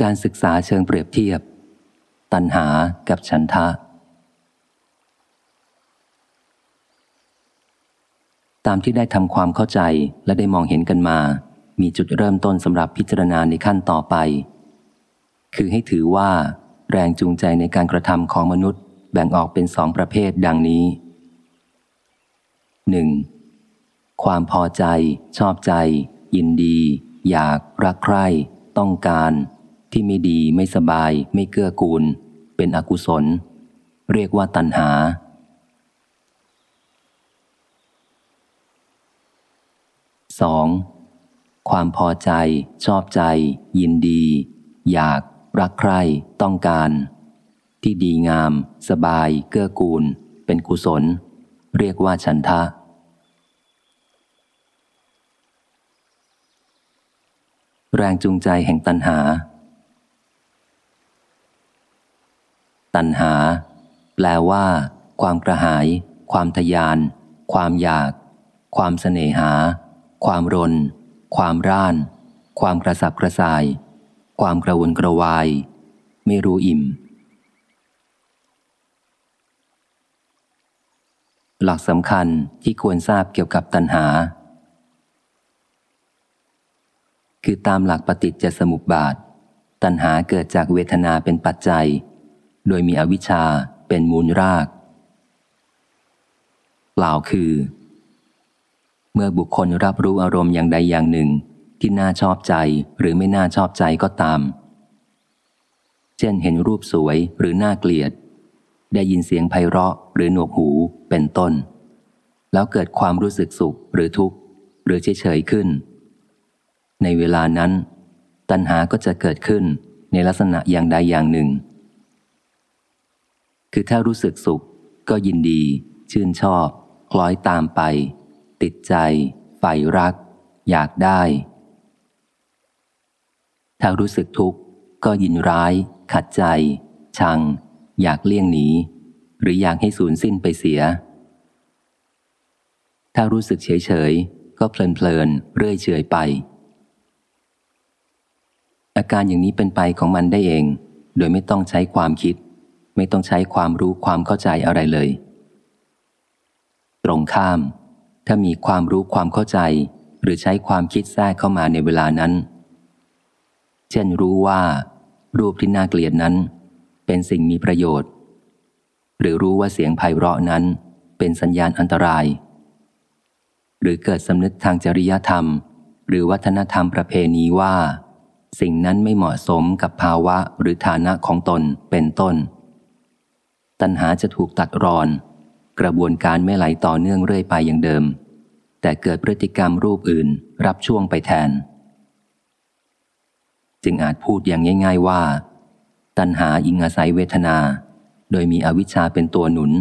การศึกษาเชิงเปรียบเทียบ ตัณหากับฉันทะ ตามที่ได้ทำความเข้าใจและได้มองเห็นกันมา มีจุดเริ่มต้นสำหรับพิจารณาในขั้นต่อไป คือให้ถือว่า แรงจูงใจในการกระทำของมนุษย์ แบ่งออกเป็นสองประเภทดังนี้ 1. ความพอใจ ชอบใจ ยินดี อยาก รักใคร่ ต้องการ ที่ไม่ดีไม่สบาย ไม่เกื้อกูล เป็นอกุศล เรียกว่าตัณหา 2. ความพอใจ ชอบใจ ยินดี อยาก รักใคร่ต้องการ ที่ดีงาม สบาย เกื้อกูล เป็นกุศล เรียกว่าฉันทะ แรงจูงใจแห่งตัณหา ตัณหา แปลว่า ความกระหาย ความทยาน ความอยาก ความเสน่หา ความรน ความร่าน ความกระสับกระส่าย ความกระวนกระวาย ไม่รู้อิ่ม หลักสำคัญที่ควรทราบเกี่ยวกับตัณหา คือตามหลักปฏิจจสมุปบาท ตัณหาเกิดจากเวทนาเป็นปัจจัย โดยมีอวิชชาเป็นมูลรากกล่าวคือ เมื่อบุคคลรับรู้อารมณ์อย่างใดอย่างหนึ่ง ที่น่าชอบใจหรือไม่น่าชอบใจก็ตาม เช่นเห็นรูปสวยหรือน่าเกลียด ได้ยินเสียงไพเราะหรือหนวกหูเป็นต้น แล้วเกิดความรู้สึกสุขหรือทุกข์ หรือเฉยเฉยขึ้น ในเวลานั้น ตัณหาก็จะเกิดขึ้นในลักษณะอย่างใดอย่างหนึ่ง คือถ้ารู้สึกสุข ก็ยินดี ชื่นชอบ คล้อยตามไป ติดใจใฝ่รัก อยากได้ ถ้ารู้สึกทุกข์ ก็ยินร้าย ขัดใจ ชัง อยากเลี่ยงหนี หรืออยากให้สูญสิ้นไปเสีย ถ้ารู้สึกเฉยเฉยก็เพลินเพลินเรื่อยเฉยไป อาการอย่างนี้เป็นไปของมันได้เอง โดยไม่ต้องใช้ความคิด ไม่ต้องใช้ความรู้ความเข้าใจอะไรเลย ตรงข้าม ถ้ามีความรู้ความเข้าใจ หรือใช้ความคิดแทรกเข้ามาในเวลานั้น เช่นรู้ว่า รูปที่น่าเกลียดนั้น เป็นสิ่งมีประโยชน์ หรือรู้ว่าเสียงไพเราะนั้น เป็นสัญญาณอันตราย หรือเกิดสำนึกทางจริยธรรม หรือวัฒนธรรมประเพณีว่าสิ่งนั้นไม่เหมาะสมกับภาวะหรือฐานะของตนเป็นต้น ตัณหาจะถูกตัดรอน กระบวนการไม่ไหลต่อเนื่องเรื่อยไปอย่างเดิม แต่เกิดพฤติกรรมรูปอื่นรับช่วงไปแทน จึงอาจพูดอย่างง่าย ๆว่า ตัณหาอิงอาศัยเวทนา โดยมีอวิชชาเป็นตัวหนุน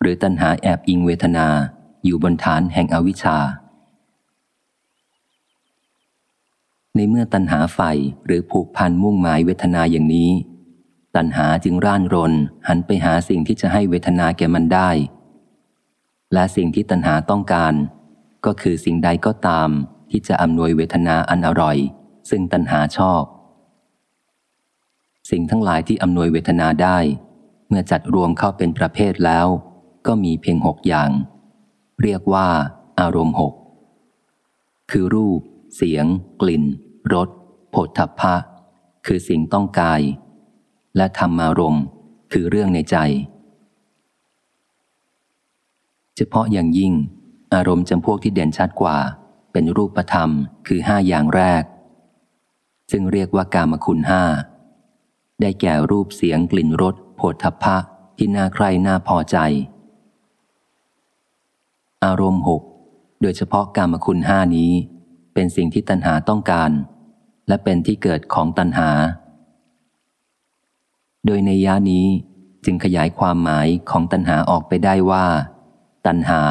หรือตัณหาแอบอิงเวทนาอยู่บนฐานแห่งอวิชชา ในเมื่อตัณหาใฝ่หรือผูกพันมุ่งหมายเวทนาอย่างนี้ ตัณหาจึงร่านรน หันไปหาสิ่งที่จะให้เวทนาแก่มันได้ และสิ่งที่ตัณหาต้องการ ก็คือสิ่งใดก็ตามที่จะอำนวยเวทนาอันอร่อย ซึ่งตัณหาชอบ สิ่งทั้งหลายที่อำนวยเวทนาได้ เมื่อจัดรวมเข้าเป็นประเภทแล้ว ก็มีเพียงหกอย่าง เรียกว่า อารมณ์หกคือรูป เสียง กลิ่นรสผฏฐัพพะ คือสิ่งต้องกาย และธรรมารมณ์คือเรื่องในใจ เฉพาะอย่างยิ่ง อารมณ์จำพวกที่เด่นชัดกว่า เป็นรูปธรรมคือห้าอย่างแรก ซึ่งเรียกว่ากามคุณห้าได้แก่รูปเสียงกลิ่นรสโผฏฐัพพะที่น่าใคร่น่าพอใจ อารมณ์หกโดยเฉพาะกามคุณห้านี้ เป็นสิ่งที่ตัณหาต้องการ และเป็นที่เกิดของตัณหา โดยในย่านี้จึงขยายความหมายของตัณหาออกไปได้ว่า ตัณหา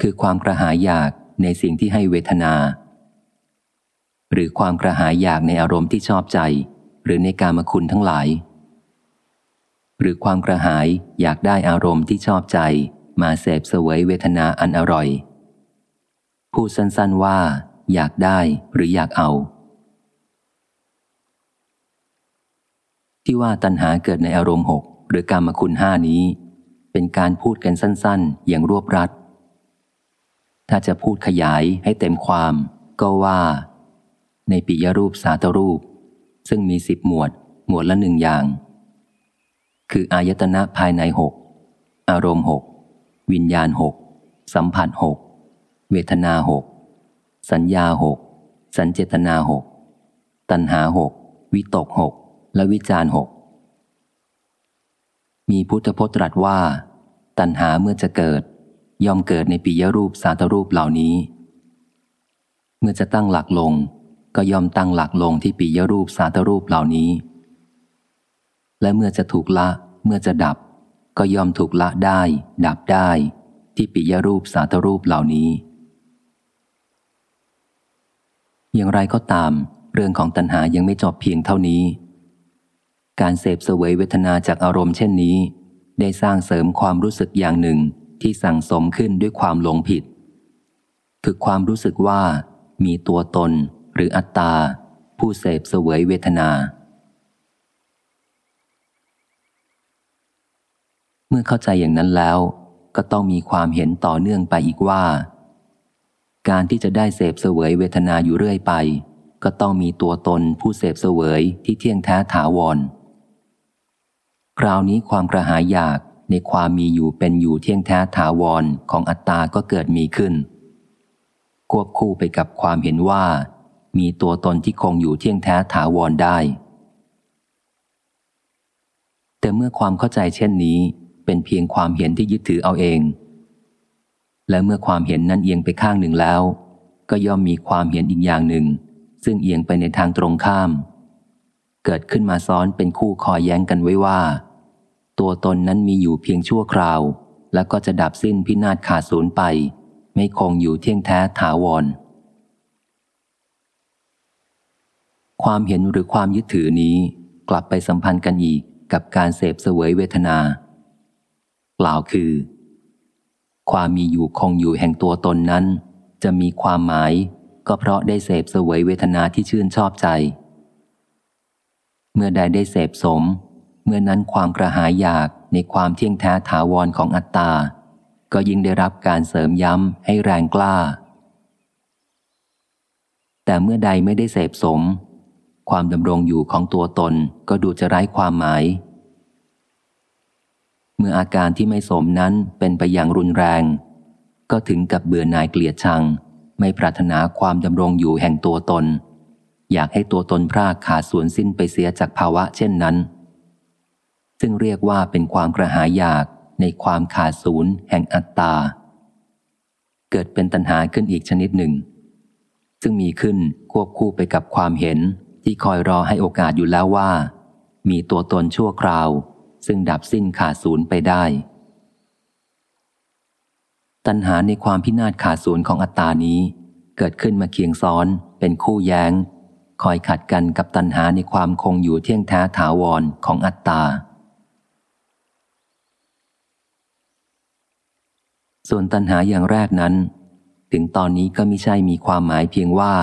คือความกระหายอยากในสิ่งที่ให้เวทนา หรือความกระหายอยากในอารมณ์ที่ชอบใจ หรือในการมคุณทั้งหลาย หรือความกระหายอยากได้อารมณ์ที่ชอบใจ มาเสพเสวยเวทนาอันอร่อย พูดสั้นๆว่า อยากได้หรืออยากเอา ที่ว่าตัณหาเกิดในอารมณ์หกหรือกรรมคุณห้านี้ เป็นการพูดกันสั้นๆ อย่างรวบรัด ถ้าจะพูดขยายให้เต็มความ ก็ว่า ในปิยรูปสาตรูป ซึ่งมีสิบหมวด หมวดละหนึ่งอย่าง คืออายตนะภายในหกอารมณ์หกวิญญาณหกสัมผัสหกเวทนาหกสัญญาหกสัญเจตนาหกตัณหาหกวิตกหก และวิจารหกมีพุทธพจน์ตรัสว่า ตัณหาเมื่อจะเกิด ย่อมเกิดในปิยรูปสาตรูปเหล่านี้ เมื่อจะตั้งหลักลง ก็ย่อมตั้งหลักลงที่ปิยรูปสาตรูปเหล่านี้ และเมื่อจะถูกละเมื่อจะดับ ก็ย่อมถูกละได้ ดับได้ ที่ปิยรูปสาตรูปเหล่านี้ อย่างไรก็ตาม เรื่องของตัณหายังไม่จบเพียงเท่านี้ การเสพเสวยเวทนาจากอารมณ์เช่นนี้ ได้สร้างเสริมความรู้สึกอย่างหนึ่งที่สั่งสมขึ้นด้วยความหลงผิด คือความรู้สึกว่า มีตัวตนหรืออัตตา ผู้เสพเสวยเวทนา เมื่อเข้าใจอย่างนั้นแล้ว ก็ต้องมีความเห็นต่อเนื่องไปอีกว่า การที่จะได้เสพเสวยเวทนาอยู่เรื่อยไป ก็ต้องมีตัวตนผู้เสพเสวยที่เที่ยงแท้ถาวร คราวนี้ความกระหายอยากในความมีอยู่เป็นอยู่เที่ยงแท้ถาวรของอัตตาก็เกิดมีขึ้น ควบคู่ไปกับความเห็นว่า มีตัวตนที่คงอยู่เที่ยงแท้ถาวรได้ แต่เมื่อความเข้าใจเช่นนี้เป็นเพียงความเห็นที่ยึดถือเอาเอง และเมื่อความเห็นนั้นเอียงไปข้างหนึ่งแล้ว ก็ย่อมมีความเห็นอีกอย่างหนึ่ง ซึ่งเอียงไปในทางตรงข้าม เกิดขึ้นมาซ้อนเป็นคู่คอยแย้งกันไว้ว่า ตัวตนนั้นมีอยู่เพียงชั่วคราว แล้วก็จะดับสิ้นพินาศขาดสูญไป ไม่คงอยู่เที่ยงแท้ถาวร ความเห็นหรือความยึดถือนี้กลับไปสัมพันธ์กันอีกกับการเสพเสวยเวทนา กล่าวคือ ความมีอยู่คงอยู่แห่งตัวตนนั้น จะมีความหมายก็เพราะได้เสพเสวยเวทนาที่ชื่นชอบใจ เมื่อใดได้เสพสม เมื่อนั้นความกระหายอยากในความเที่ยงแท้ถาวรของอัตตา ก็ยิ่งได้รับการเสริมย้ำให้แรงกล้า แต่เมื่อใดไม่ได้เสพสม ความดำรงอยู่ของตัวตนก็ดูจะไร้ความหมาย เมื่ออาการที่ไม่สมนั้นเป็นไปอย่างรุนแรง ก็ถึงกับเบื่อหน่ายเกลียดชัง ไม่ปรารถนาความดำรงอยู่แห่งตัวตน อยากให้ตัวตนพรากขาดส่วนสิ้นไปเสียจากภาวะเช่นนั้น ซึ่งเรียกว่าเป็นความกระหายอยากในความขาดศูนย์แห่งอัตตา เกิดเป็นตัณหาขึ้นอีกชนิดหนึ่ง ซึ่งมีขึ้นควบคู่ไปกับความเห็นที่คอยรอให้โอกาสอยู่แล้วว่า มีตัวตนชั่วคราว ซึ่งดับสิ้นขาดศูนย์ไปได้ ตัณหาในความพินาศขาดศูนย์ของอัตตานี้ เกิดขึ้นมาเคียงซ้อน เป็นคู่แย้ง คอยขัดกันกับตัณหาในความคงอยู่เที่ยงแท้ถาวรของอัตตา ส่วนตัณหาอย่างแรกนั้น ถึงตอนนี้ก็ไม่ใช่มีความหมายเพียงว่า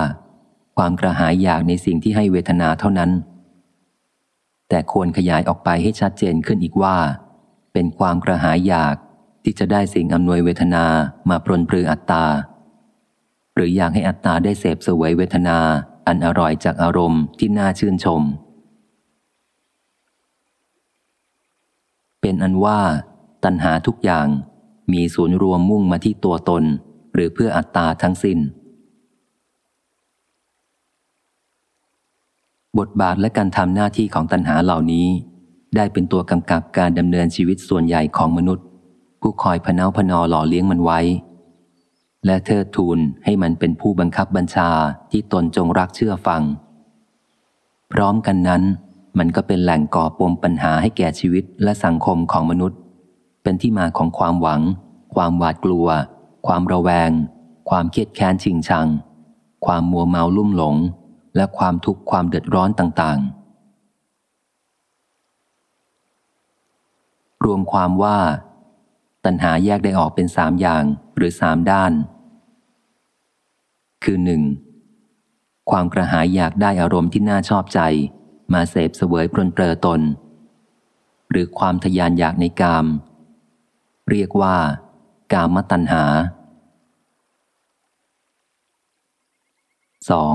ความกระหายอยากในสิ่งที่ให้เวทนาเท่านั้น แต่ควรขยายออกไปให้ชัดเจนขึ้นอีกว่า เป็นความกระหายอยากที่จะได้สิ่งอำนวยเวทนามาปรนปรืออัตตา หรืออยากให้อัตตาได้เสพสวยเวทนาอันอร่อยจากอารมณ์ที่น่าชื่นชม เป็นอันว่า ตัณหาทุกอย่าง มีศูนย์รวมมุ่งมาที่ตัวตน หรือเพื่ออัตตาทั้งสิน้น บทบาทและการทำหน้าที่ของตัณหาเหล่านี้ ได้เป็นตัวกำกับการดำเนินชีวิตส่วนใหญ่ของมนุษย์ ผู้คอยพเนาพนอหล่อเลี้ยงมันไว้ และเทิดทูนให้มันเป็นผู้บังคับบัญชาที่ตนจงรักเชื่อฟัง พร้อมกันนั้น มันก็เป็นแหล่งก่อปมปัญหาให้แก่ชีวิตและสังคมของมนุษย์ เป็นที่มาของความหวัง ความหวาดกลัว ความระแวง ความเครียดแค้นชิงชัง ความมัวเมาลุ่มหลง และความทุกข์ความเดือดร้อนต่างๆ รวมความว่า ตัณหาแยกได้ออกเป็นสามอย่างหรือสามด้าน คือหนึ่งความกระหายอยากได้อารมณ์ที่น่าชอบใจ มาเสพเสวยปรนเปรอตน หรือความทยานอยากในกาม เรียกว่า กามตัณหา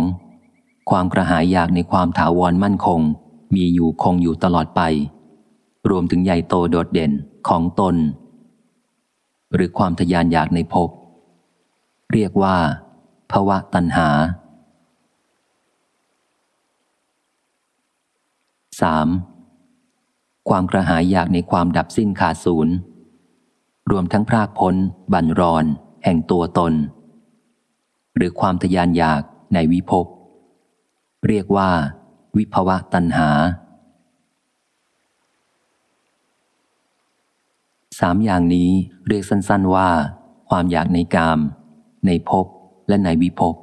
2. ความกระหายอยากในความถาวรมั่นคง มีอยู่คงอยู่ตลอดไป รวมถึงใหญ่โตโดดเด่นของตน หรือความทยานอยากในภพเรียกว่าภวะตัณหา 3. ความกระหายอยากในความดับสิ้นขาดศูนย์ รวมทั้งพรากพ้น บันรอน แห่งตัวตน หรือความทยานอยากในวิภพเรียกว่า วิภวะตัณหาสามอย่างนี้เรียกสั้น ๆว่า ความอยากในกาม ในภพและในวิภพ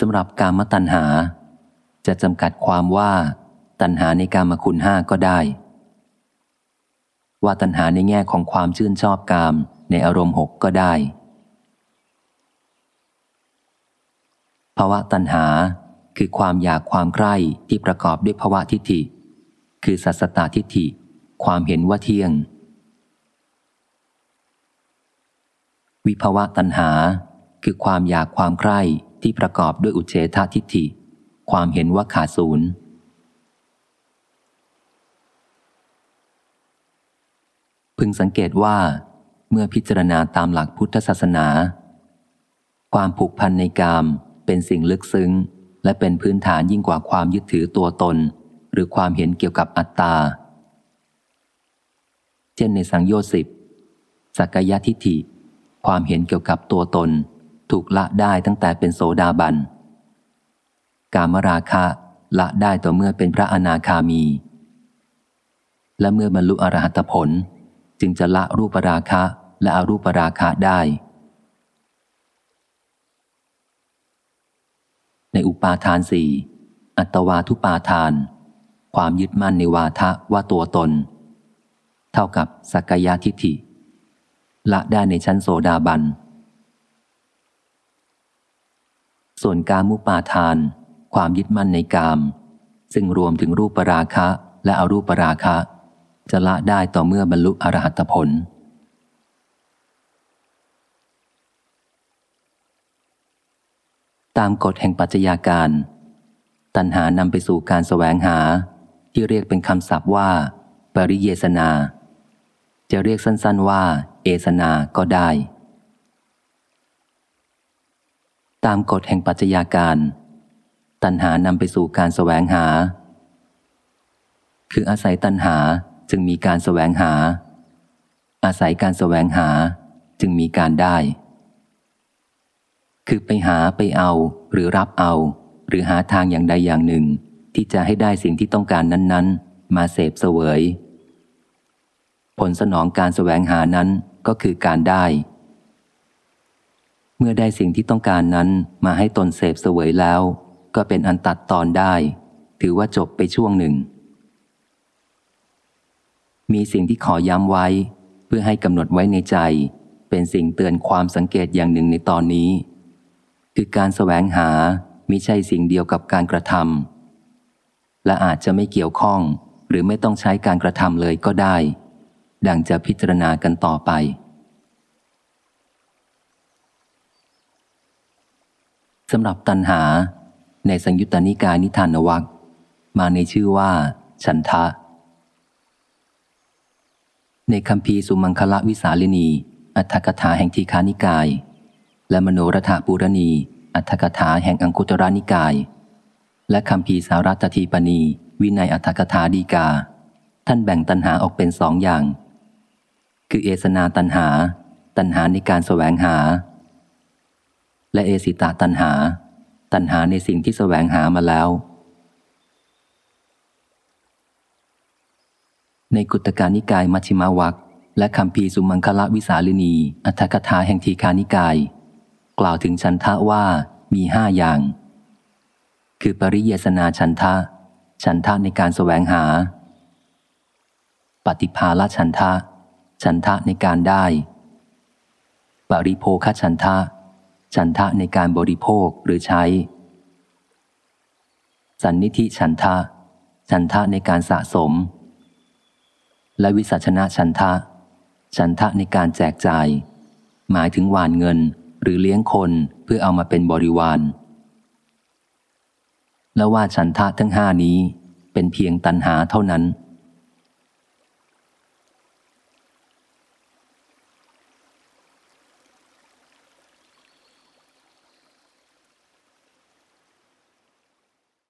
สำหรับกามตัณหา จะจำกัดความว่า ตัณหาในกามคุณห้าก็ได้ ว่าตัณหาในแง่ของความชื่นชอบกามในอารมณ์หกก็ได้ภาวะตัณหาคือความอยากความใคร่ที่ประกอบด้วยภาวะทิฏฐิ คือสัสตตทิฏฐิ ความเห็นว่าเที่ยง วิภาวะตัณหาคือความอยากความใคร่ที่ประกอบด้วยอุเฉททิฏฐิ ความเห็นว่าขาดศูนย์ พึงสังเกตว่า เมื่อพิจารณาตามหลักพุทธศาสนา ความผูกพันในกามเป็นสิ่งลึกซึ้ง และเป็นพื้นฐานยิ่งกว่าความยึดถือตัวตน หรือความเห็นเกี่ยวกับอัตตา เช่นในสังโยชน์สิบสักยทิฏฐิ ความเห็นเกี่ยวกับตัวตน ถูกละได้ตั้งแต่เป็นโสดาบัน กามราคะละได้ต่อเมื่อเป็นพระอนาคามี และเมื่อบรรลุอรหัตผล จึงจะละรูปราคะและอรูปราคะได้ ในอุปาทานสี่อัตวาทุปาทาน ความยึดมั่นในวาทะว่าตัวตน เท่ากับสักยะทิฏฐิ ละได้ในชั้นโสดาบัน ส่วนกามุปาทาน ความยึดมั่นในกาม ซึ่งรวมถึงรูปราคะและอรูปราคะ จะละได้ต่อเมื่อบรรลุอรหัตผล ตามกฎแห่งปัจจัยาการ ตัณหานำไปสู่การแสวงหาที่เรียกเป็นคำศัพท์ว่า ปริเยสนา จะเรียกสั้นๆว่า เอสนาก็ได้ ตามกฎแห่งปัจจัยาการ ตัณหานำไปสู่การแสวงหา คืออาศัยตัณหา จึงมีการแสวงหา อาศัยการแสวงหาจึงมีการได้ คือไปหาไปเอา หรือรับเอา หรือหาทางอย่างใดอย่างหนึ่ง ที่จะให้ได้สิ่งที่ต้องการนั้น ๆ มาเสพเสวย ผลสนองการแสวงหานั้นก็คือการได้ เมื่อได้สิ่งที่ต้องการนั้นมาให้ตนเสพเสวยแล้ว ก็เป็นอันตัดตอนได้ ถือว่าจบไปช่วงหนึ่ง มีสิ่งที่ขอย้ำไว้ เพื่อให้กำหนดไว้ในใจ เป็นสิ่งเตือนความสังเกตอย่างหนึ่งในตอนนี้ คือการแสวงหามิใช่สิ่งเดียวกับการกระทำและอาจจะไม่เกี่ยวข้อง หรือไม่ต้องใช้การกระทำเลยก็ได้ ดังจะพิจารณากันต่อไปสำหรับตัณหา ในสังยุตตนิกายนิทานวักมาในชื่อว่า ฉันทะ ในคำพีสุมังคละวิสาลินี อัฏฐกถาแห่งทีคานิกาย และมโนรถาปุรณี อัฏฐกถาแห่งอังคุตรานิกาย และคำพีสารัตทีปณี วินัยอัฏฐกถาดีกา ท่านแบ่งตัณหาออกเป็นสองอย่าง คือเอสนาตัณหา ตัณหาในการแสวงหา และเอสิตาตันหา ตันหาในสิ่งที่แสวงหามาแล้ว ในกุตการนิกายมัชิมาวักและคำพีสุมังคละวิสาลินี อัฏฐกถาแห่งทีคานิกาย กล่าวถึงชันทะว่ามีห้าอย่าง คือปริเยสนาชันทะ ชันทะในการแสวงหา ปฏิภาลชันทะ ชันทะในการได้ ปริโภคชันทะฉันทะในการบริโภคหรือใช้ สันนิธิฉันทะฉันทะในการสะสม และวิสัชนะชันทะ ชันทะในการแจกจ่าย หมายถึงหวานเงินหรือเลี้ยงคนเพื่อเอามาเป็นบริวาร และว่าชันทะทั้งห้านี้เป็นเพียงตันหาเท่านั้น